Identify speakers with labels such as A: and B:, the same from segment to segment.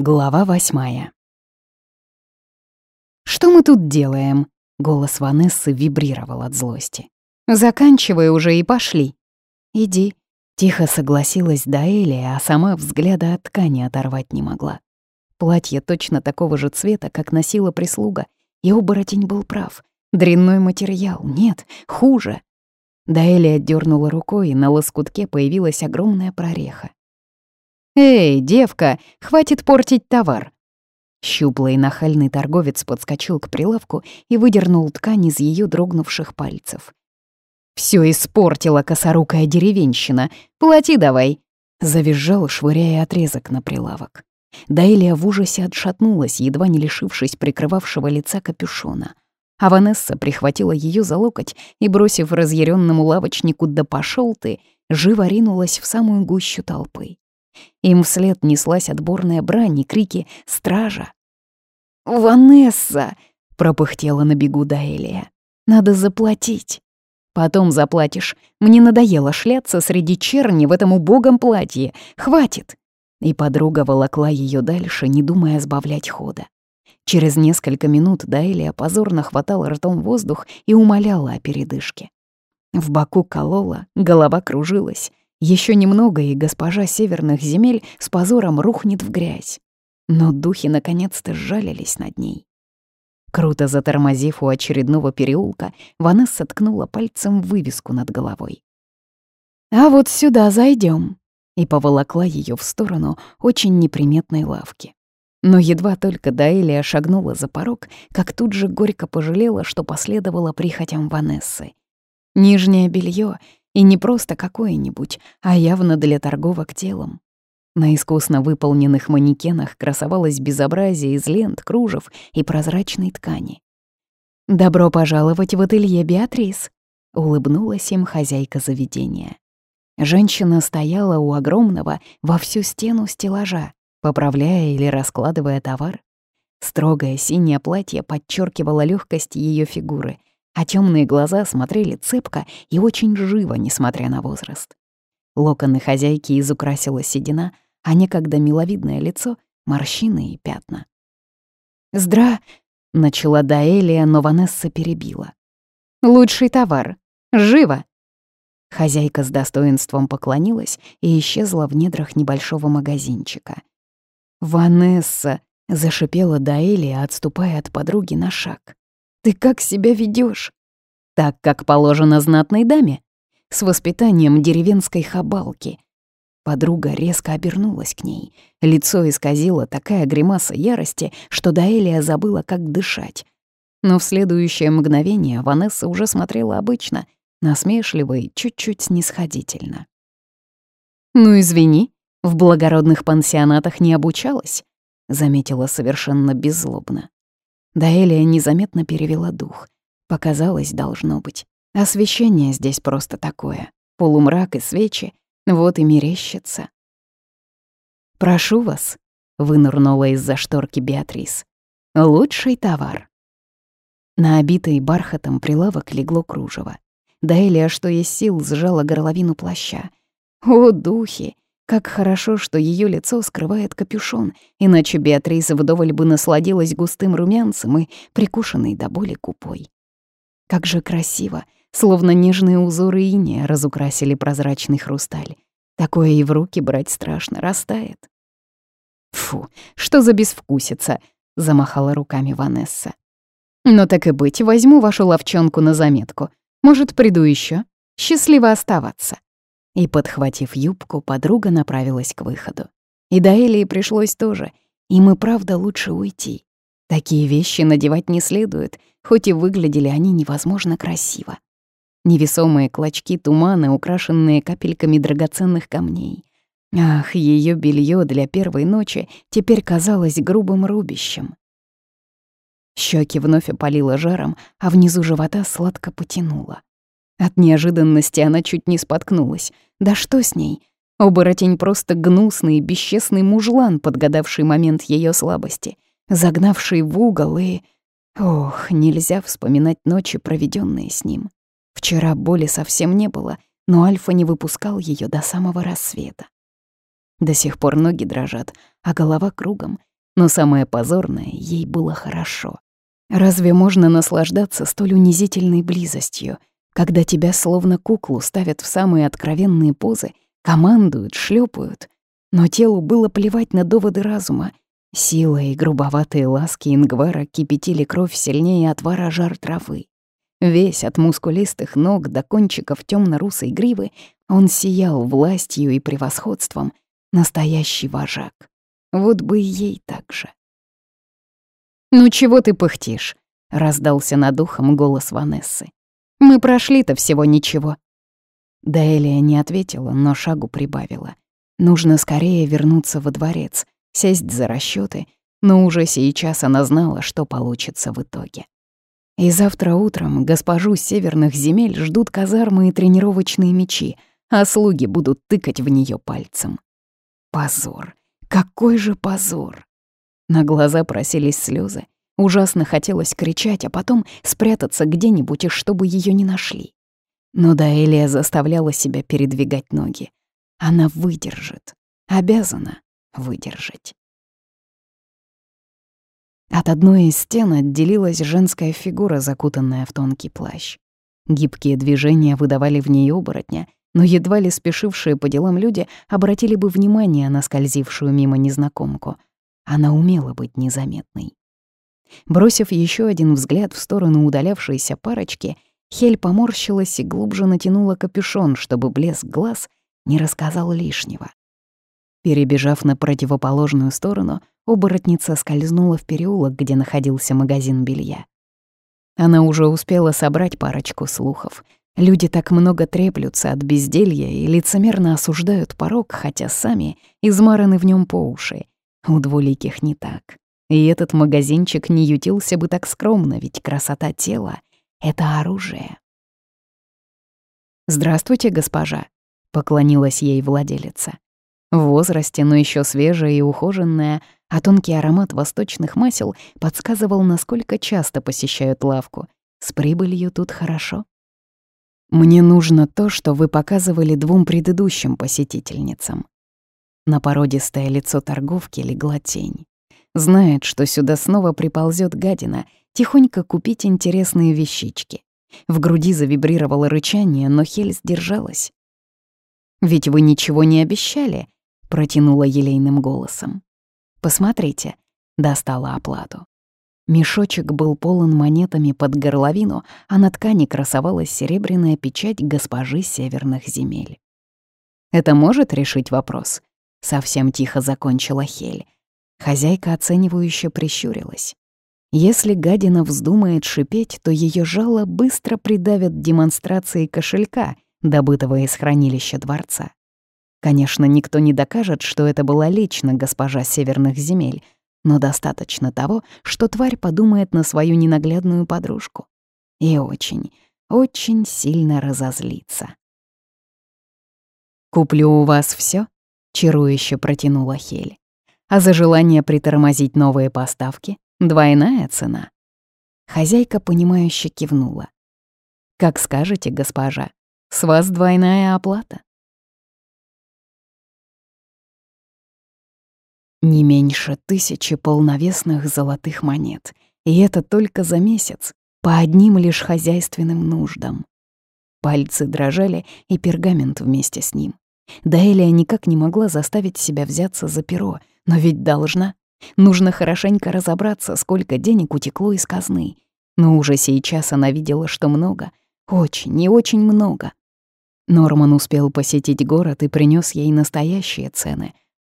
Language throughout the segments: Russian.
A: Глава восьмая. «Что мы тут делаем?» — голос Ванессы вибрировал от злости. «Заканчивай уже и пошли». «Иди», — тихо согласилась Даэлия, а сама взгляда от ткани оторвать не могла. Платье точно такого же цвета, как носила прислуга, и оборотень был прав. Дрянной материал, нет, хуже. Даэлия дернула рукой, и на лоскутке появилась огромная прореха. «Эй, девка, хватит портить товар!» Щуплый нахальный торговец подскочил к прилавку и выдернул ткань из ее дрогнувших пальцев. «Всё испортила косорукая деревенщина! Плати давай!» Завизжал, швыряя отрезок на прилавок. Даэлия в ужасе отшатнулась, едва не лишившись прикрывавшего лица капюшона. А Ванесса прихватила ее за локоть и, бросив разъяренному лавочнику «да пошел ты», живо ринулась в самую гущу толпы. Им вслед неслась отборная брань и крики «Стража!». «Ванесса!» — пропыхтела на бегу Даэлия. «Надо заплатить». «Потом заплатишь. Мне надоело шляться среди черни в этом убогом платье. Хватит!» И подруга волокла ее дальше, не думая сбавлять хода. Через несколько минут Даэлия позорно хватала ртом воздух и умоляла о передышке. В боку колола, голова кружилась, еще немного, и госпожа северных земель с позором рухнет в грязь. Но духи наконец-то сжалились над ней. Круто затормозив у очередного переулка, Ванесса ткнула пальцем вывеску над головой. «А вот сюда зайдем, и поволокла ее в сторону очень неприметной лавки. Но едва только Даэлия шагнула за порог, как тут же горько пожалела, что последовала прихотям Ванессы. Нижнее белье и не просто какое-нибудь, а явно для торговок телом. На искусно выполненных манекенах красовалось безобразие из лент, кружев и прозрачной ткани. «Добро пожаловать в ателье, Беатрис!» — улыбнулась им хозяйка заведения. Женщина стояла у огромного во всю стену стеллажа, поправляя или раскладывая товар. Строгое синее платье подчеркивало легкость ее фигуры, а темные глаза смотрели цепко и очень живо, несмотря на возраст. Локоны хозяйки изукрасила седина, а некогда миловидное лицо — морщины и пятна. «Здра!» — начала Даэлия, но Ванесса перебила. «Лучший товар! Живо!» Хозяйка с достоинством поклонилась и исчезла в недрах небольшого магазинчика. «Ванесса!» — зашипела Даэлия, отступая от подруги на шаг. Ты как себя ведешь? Так, как положено знатной даме? С воспитанием деревенской хабалки. Подруга резко обернулась к ней. Лицо исказило такая гримаса ярости, что Даэлия забыла, как дышать. Но в следующее мгновение Ванесса уже смотрела обычно, насмешливо и чуть-чуть снисходительно. «Ну, извини, в благородных пансионатах не обучалась», — заметила совершенно беззлобно. Даэлия незаметно перевела дух. Показалось, должно быть. Освещение здесь просто такое. Полумрак и свечи. Вот и мерещится. «Прошу вас», — вынырнула из-за шторки Беатрис. «Лучший товар». На обитый бархатом прилавок легло кружево. Даэлия, что есть сил, сжала горловину плаща. «О, духи! Как хорошо, что ее лицо скрывает капюшон, иначе Беатриса вдоволь бы насладилась густым румянцем и прикушенной до боли купой. Как же красиво, словно нежные узоры иния разукрасили прозрачный хрусталь. Такое и в руки брать страшно, растает. «Фу, что за безвкусица!» — замахала руками Ванесса. «Ну так и быть, возьму вашу ловчонку на заметку. Может, приду еще. Счастливо оставаться». И, подхватив юбку, подруга направилась к выходу. И до Элии пришлось тоже. Им и правда лучше уйти. Такие вещи надевать не следует, хоть и выглядели они невозможно красиво. Невесомые клочки тумана, украшенные капельками драгоценных камней. Ах, ее белье для первой ночи теперь казалось грубым рубищем. Щеки вновь опалило жаром, а внизу живота сладко потянуло. От неожиданности она чуть не споткнулась. Да что с ней? Оборотень просто гнусный, бесчестный мужлан, подгадавший момент ее слабости, загнавший в угол и... Ох, нельзя вспоминать ночи, проведенные с ним. Вчера боли совсем не было, но Альфа не выпускал ее до самого рассвета. До сих пор ноги дрожат, а голова кругом, но самое позорное — ей было хорошо. Разве можно наслаждаться столь унизительной близостью, когда тебя словно куклу ставят в самые откровенные позы, командуют, шлепают, но телу было плевать на доводы разума. Сила и грубоватые ласки Ингвара кипятили кровь сильнее отвара жар травы. Весь от мускулистых ног до кончиков темно-русой гривы он сиял властью и превосходством. Настоящий вожак. Вот бы и ей так же. «Ну чего ты пыхтишь?» — раздался над ухом голос Ванессы. «Мы прошли-то всего ничего». Даэлия не ответила, но шагу прибавила. Нужно скорее вернуться во дворец, сесть за расчеты, но уже сейчас она знала, что получится в итоге. И завтра утром госпожу северных земель ждут казармы и тренировочные мечи, а слуги будут тыкать в нее пальцем. Позор! Какой же позор! На глаза просились слезы. Ужасно хотелось кричать, а потом спрятаться где-нибудь, и чтобы ее не нашли. Но Даэлия заставляла себя передвигать ноги. Она выдержит. Обязана выдержать. От одной из стен отделилась женская фигура, закутанная в тонкий плащ. Гибкие движения выдавали в ней оборотня, но едва ли спешившие по делам люди обратили бы внимание на скользившую мимо незнакомку — она умела быть незаметной. Бросив еще один взгляд в сторону удалявшейся парочки, Хель поморщилась и глубже натянула капюшон, чтобы блеск глаз не рассказал лишнего. Перебежав на противоположную сторону, оборотница скользнула в переулок, где находился магазин белья. Она уже успела собрать парочку слухов. Люди так много треплются от безделья и лицемерно осуждают порог, хотя сами измараны в нем по уши, у двуликих не так. И этот магазинчик не ютился бы так скромно, ведь красота тела — это оружие. «Здравствуйте, госпожа», — поклонилась ей владелица. В возрасте, но еще свежая и ухоженная, а тонкий аромат восточных масел подсказывал, насколько часто посещают лавку. С прибылью тут хорошо. «Мне нужно то, что вы показывали двум предыдущим посетительницам», на породистое лицо торговки легла тень. Знает, что сюда снова приползет гадина, тихонько купить интересные вещички. В груди завибрировало рычание, но Хель сдержалась. «Ведь вы ничего не обещали», — протянула елейным голосом. «Посмотрите», — достала оплату. Мешочек был полон монетами под горловину, а на ткани красовалась серебряная печать госпожи северных земель. «Это может решить вопрос?» — совсем тихо закончила Хель. Хозяйка оценивающе прищурилась. Если гадина вздумает шипеть, то ее жало быстро придавят демонстрации кошелька, добытого из хранилища дворца. Конечно, никто не докажет, что это была лично госпожа северных земель, но достаточно того, что тварь подумает на свою ненаглядную подружку. И очень, очень сильно разозлится. «Куплю у вас все, чарующе протянула Хель. А за желание притормозить новые поставки — двойная цена. Хозяйка, понимающе кивнула. «Как скажете, госпожа, с вас двойная оплата». Не меньше тысячи полновесных золотых монет, и это только за месяц, по одним лишь хозяйственным нуждам. Пальцы дрожали, и пергамент вместе с ним. Даэлия никак не могла заставить себя взяться за перо, но ведь должна. Нужно хорошенько разобраться, сколько денег утекло из казны. Но уже сейчас она видела, что много, очень и очень много. Норман успел посетить город и принес ей настоящие цены,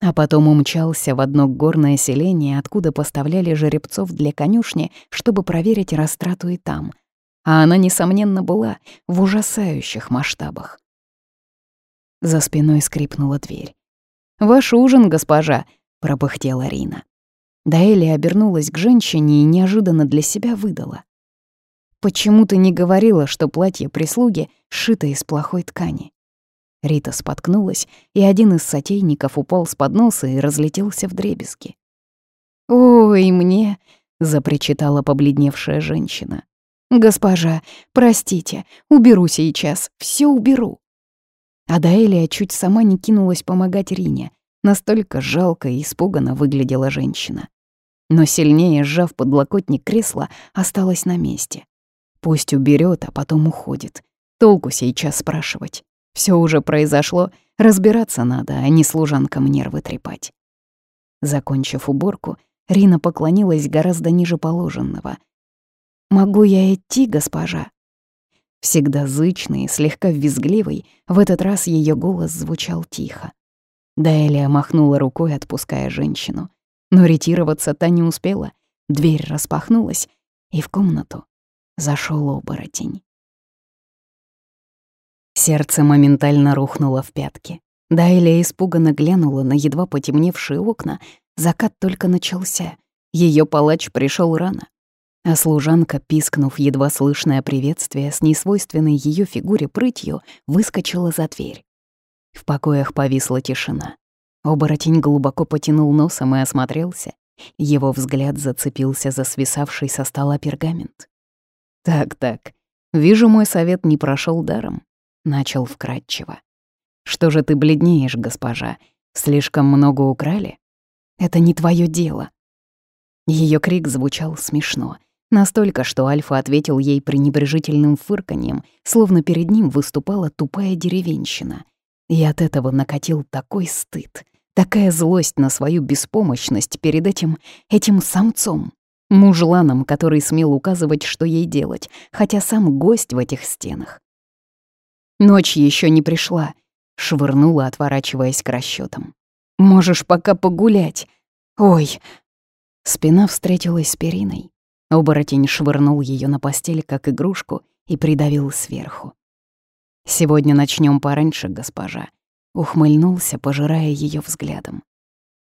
A: а потом умчался в одно горное селение, откуда поставляли жеребцов для конюшни, чтобы проверить растрату и там. А она, несомненно, была в ужасающих масштабах. За спиной скрипнула дверь. «Ваш ужин, госпожа!» — пропыхтела Рина. Даэли обернулась к женщине и неожиданно для себя выдала. «Почему ты не говорила, что платье прислуги сшито из плохой ткани?» Рита споткнулась, и один из сотейников упал с подноса и разлетелся в дребезги. «Ой, мне!» — запричитала побледневшая женщина. «Госпожа, простите, уберу сейчас, все уберу». А Даэлия чуть сама не кинулась помогать Рине. Настолько жалко и испуганно выглядела женщина. но сильнее сжав подлокотник кресла, осталась на месте. Пусть уберет, а потом уходит. Толку сейчас спрашивать. Все уже произошло, разбираться надо, а не служанкам нервы трепать. Закончив уборку, Рина поклонилась гораздо ниже положенного. «Могу я идти, госпожа?» Всегда зычный, слегка визгливый, в этот раз ее голос звучал тихо. Даэлия махнула рукой, отпуская женщину. Но ретироваться та не успела. Дверь распахнулась, и в комнату зашел оборотень. Сердце моментально рухнуло в пятки. Дайлия испуганно глянула на едва потемневшие окна. Закат только начался. Ее палач пришел рано. А служанка, пискнув едва слышное приветствие с несвойственной ее фигуре прытью, выскочила за дверь. В покоях повисла тишина. Оборотень глубоко потянул носом и осмотрелся. Его взгляд зацепился за свисавший со стола пергамент. «Так-так, вижу, мой совет не прошел даром», — начал вкратчиво. «Что же ты бледнеешь, госпожа? Слишком много украли? Это не твое дело». Ее крик звучал смешно, настолько, что Альфа ответил ей пренебрежительным фырканьем, словно перед ним выступала тупая деревенщина. И от этого накатил такой стыд, Такая злость на свою беспомощность перед этим, этим самцом, мужланом, который смел указывать, что ей делать, хотя сам гость в этих стенах. Ночь еще не пришла, швырнула, отворачиваясь к расчетам. Можешь пока погулять. Ой. Спина встретилась с периной. Оборотень швырнул ее на постель, как игрушку, и придавил сверху. «Сегодня начнем пораньше, госпожа. Ухмыльнулся, пожирая ее взглядом.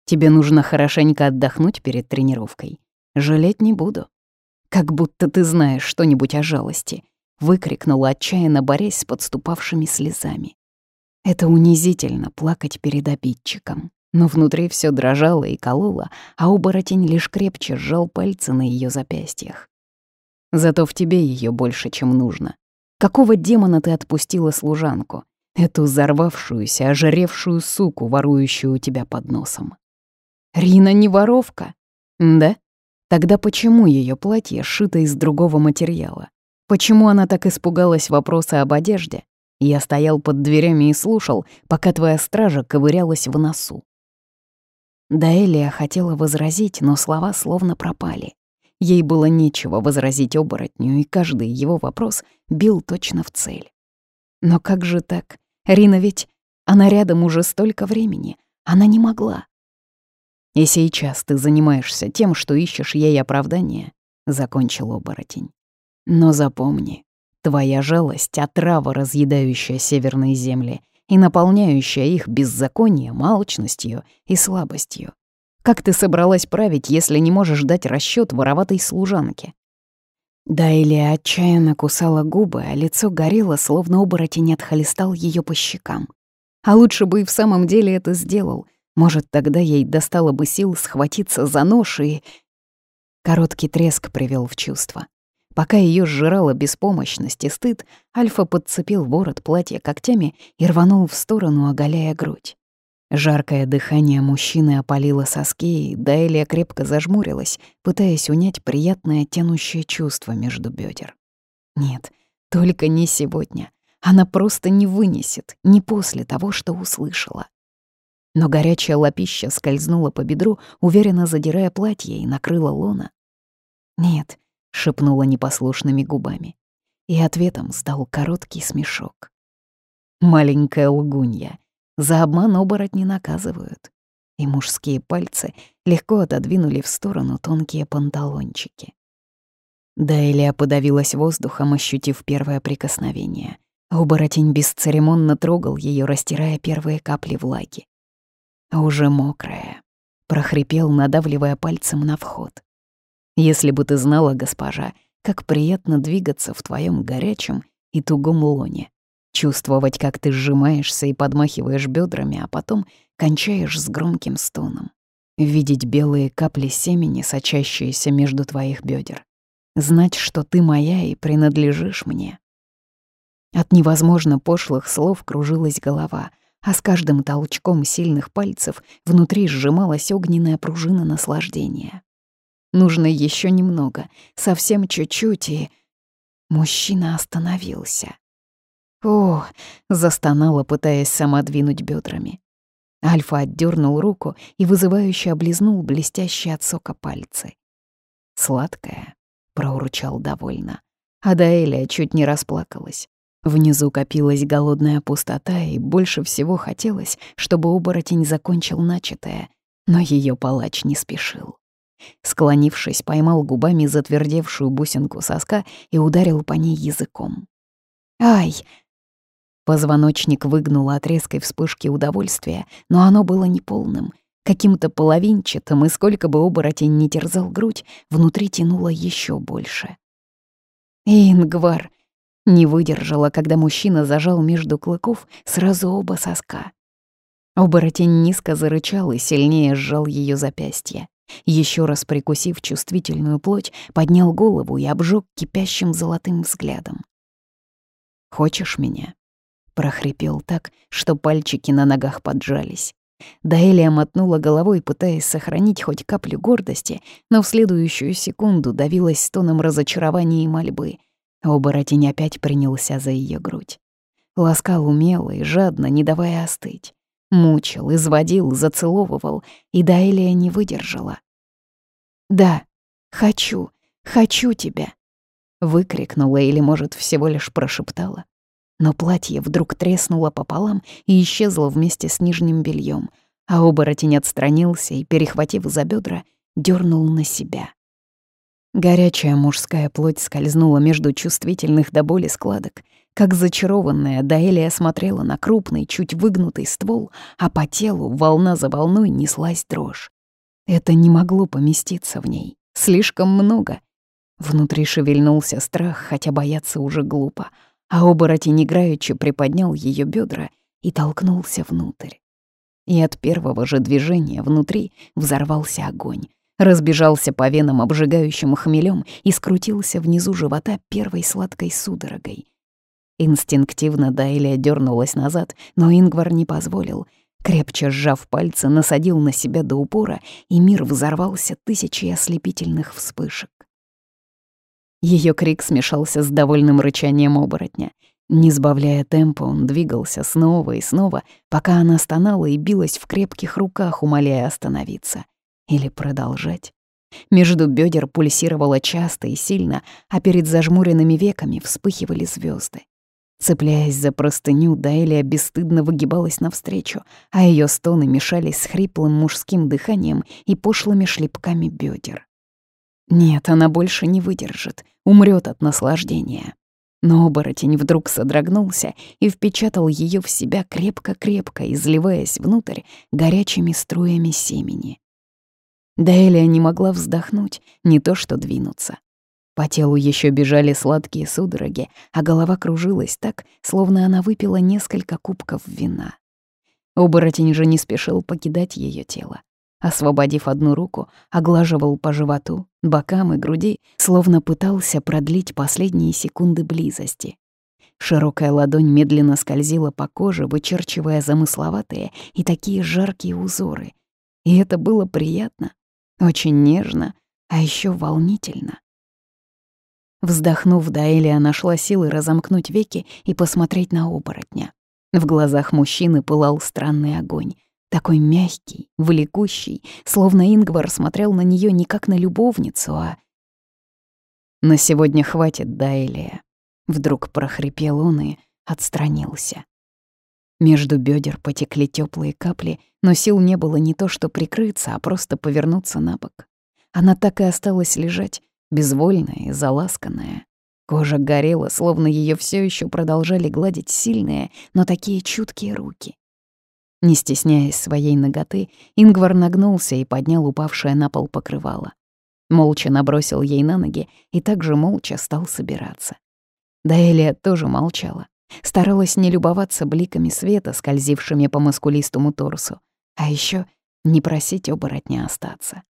A: «Тебе нужно хорошенько отдохнуть перед тренировкой. Жалеть не буду». «Как будто ты знаешь что-нибудь о жалости», — выкрикнула отчаянно, борясь с подступавшими слезами. Это унизительно — плакать перед обидчиком. Но внутри все дрожало и кололо, а оборотень лишь крепче сжал пальцы на ее запястьях. Зато в тебе ее больше, чем нужно. Какого демона ты отпустила служанку? Эту взорвавшуюся, ожиревшую суку, ворующую у тебя под носом. Рина не воровка? Да? Тогда почему ее платье сшито из другого материала? Почему она так испугалась вопроса об одежде? Я стоял под дверями и слушал, пока твоя стража ковырялась в носу. Даэлия хотела возразить, но слова словно пропали. Ей было нечего возразить оборотню, и каждый его вопрос бил точно в цель. Но как же так? Рина ведь... Она рядом уже столько времени. Она не могла. «И сейчас ты занимаешься тем, что ищешь ей оправдание», — закончил оборотень. «Но запомни, твоя жалость — отрава, разъедающая северные земли и наполняющая их беззаконием, алчностью и слабостью. Как ты собралась править, если не можешь дать расчет вороватой служанке? Да или отчаянно кусала губы, а лицо горело, словно оборотень отхлестал ее по щекам. А лучше бы и в самом деле это сделал. Может, тогда ей достало бы сил схватиться за нож и... Короткий треск привел в чувство. Пока ее сжирала беспомощность и стыд, Альфа подцепил ворот платья когтями и рванул в сторону, оголяя грудь. Жаркое дыхание мужчины опалило соски, и Дайлия крепко зажмурилась, пытаясь унять приятное тянущее чувство между бедер. Нет, только не сегодня. Она просто не вынесет, не после того, что услышала. Но горячая лапища скользнула по бедру, уверенно задирая платье, и накрыла лона. «Нет», — шепнула непослушными губами. И ответом стал короткий смешок. «Маленькая лгунья», за обман оборотни наказывают. И мужские пальцы легко отодвинули в сторону тонкие панталончики. Дайлия подавилась воздухом, ощутив первое прикосновение. Оборотень бесцеремонно трогал ее, растирая первые капли влаги. Уже мокрая. Прохрипел, надавливая пальцем на вход. «Если бы ты знала, госпожа, как приятно двигаться в твоем горячем и тугом лоне. Чувствовать, как ты сжимаешься и подмахиваешь бедрами, а потом кончаешь с громким стоном. Видеть белые капли семени, сочащиеся между твоих бедер. Знать, что ты моя и принадлежишь мне. От невозможно пошлых слов кружилась голова, а с каждым толчком сильных пальцев внутри сжималась огненная пружина наслаждения. Нужно еще немного, совсем чуть-чуть, и... Мужчина остановился. «О!» — застонала, пытаясь сама двинуть бедрами. Альфа отдернул руку и вызывающе облизнул блестящие от сока пальцы. «Сладкая», — проурчал довольно. А Даэлия чуть не расплакалась. Внизу копилась голодная пустота, и больше всего хотелось, чтобы оборотень закончил начатое, но ее палач не спешил. Склонившись, поймал губами затвердевшую бусинку соска и ударил по ней языком. «Ай!» Позвоночник выгнуло от резкой вспышки удовольствия, но оно было неполным, каким-то половинчатым, и сколько бы оборотень не терзал грудь, внутри тянуло еще больше. «Ингвар!» Не выдержала, когда мужчина зажал между клыков сразу оба соска. Оборотень низко зарычал и сильнее сжал ее запястье. Еще раз прикусив чувствительную плоть, поднял голову и обжег кипящим золотым взглядом. «Хочешь меня?» — прохрипел так, что пальчики на ногах поджались. Даэлия мотнула головой, пытаясь сохранить хоть каплю гордости, но в следующую секунду давилась стоном разочарования и мольбы — Оборотень опять принялся за ее грудь. Ласкал умело и жадно, не давая остыть. Мучил, изводил, зацеловывал, и Даэлия не выдержала. «Да, хочу, хочу тебя!» Выкрикнула или, может, всего лишь прошептала. Но платье вдруг треснуло пополам и исчезло вместе с нижним бельем, а оборотень отстранился и, перехватив за бедра, дернул на себя. Горячая мужская плоть скользнула между чувствительных до боли складок. Как зачарованная, Даэлия смотрела на крупный, чуть выгнутый ствол, а по телу волна за волной неслась дрожь. Это не могло поместиться в ней. Слишком много. Внутри шевельнулся страх, хотя бояться уже глупо, а оборотень играючи приподнял ее бедра и толкнулся внутрь. И от первого же движения внутри взорвался огонь, разбежался по венам обжигающим хмелем и скрутился внизу живота первой сладкой судорогой. Инстинктивно Дайлия дернулась назад, но Ингвар не позволил. Крепче сжав пальцы, насадил на себя до упора, и мир взорвался тысячей ослепительных вспышек. Ее крик смешался с довольным рычанием оборотня. Не сбавляя темпа, он двигался снова и снова, пока она стонала и билась в крепких руках, умоляя остановиться. Или продолжать? Между бедер пульсировало часто и сильно, а перед зажмуренными веками вспыхивали звезды. Цепляясь за простыню, Даэлия бесстыдно выгибалась навстречу, а ее стоны мешались с хриплым мужским дыханием и пошлыми шлепками бедер. Нет, она больше не выдержит, умрет от наслаждения. Но оборотень вдруг содрогнулся и впечатал ее в себя крепко-крепко, изливаясь внутрь горячими струями семени. Даэлия не могла вздохнуть, не то что двинуться. По телу еще бежали сладкие судороги, а голова кружилась так, словно она выпила несколько кубков вина. Оборотень же не спешил покидать ее тело. Освободив одну руку, оглаживал по животу, бокам и груди, словно пытался продлить последние секунды близости. Широкая ладонь медленно скользила по коже, вычерчивая замысловатые и такие жаркие узоры. И это было приятно. Очень нежно, а еще волнительно. Вздохнув, Даэлия нашла силы разомкнуть веки и посмотреть на оборотня. В глазах мужчины пылал странный огонь. Такой мягкий, влекущий, словно Ингвар смотрел на нее не как на любовницу, а... «На сегодня хватит, Даэлия», — вдруг прохрипел он и отстранился. Между бедер потекли теплые капли, но сил не было не то что прикрыться, а просто повернуться на бок. Она так и осталась лежать, безвольная и заласканная. Кожа горела, словно ее все еще продолжали гладить сильные, но такие чуткие руки. Не стесняясь своей ноготы, Ингвар нагнулся и поднял упавшее на пол покрывало. Молча набросил ей на ноги и также молча стал собираться. Даэлия тоже молчала. Старалась не любоваться бликами света, скользившими по маскулистому торсу, а еще не просить оборотня остаться.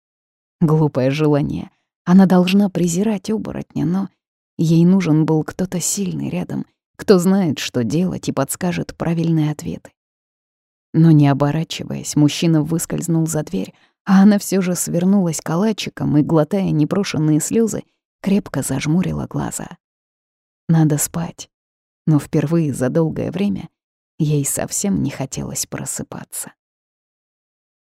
A: Глупое желание. Она должна презирать оборотня, но ей нужен был кто-то сильный рядом, кто знает, что делать и подскажет правильные ответы. Но не оборачиваясь, мужчина выскользнул за дверь, а она все же свернулась калачиком и, глотая непрошенные слезы, крепко зажмурила глаза. Надо спать. Но впервые за долгое время ей совсем не хотелось просыпаться.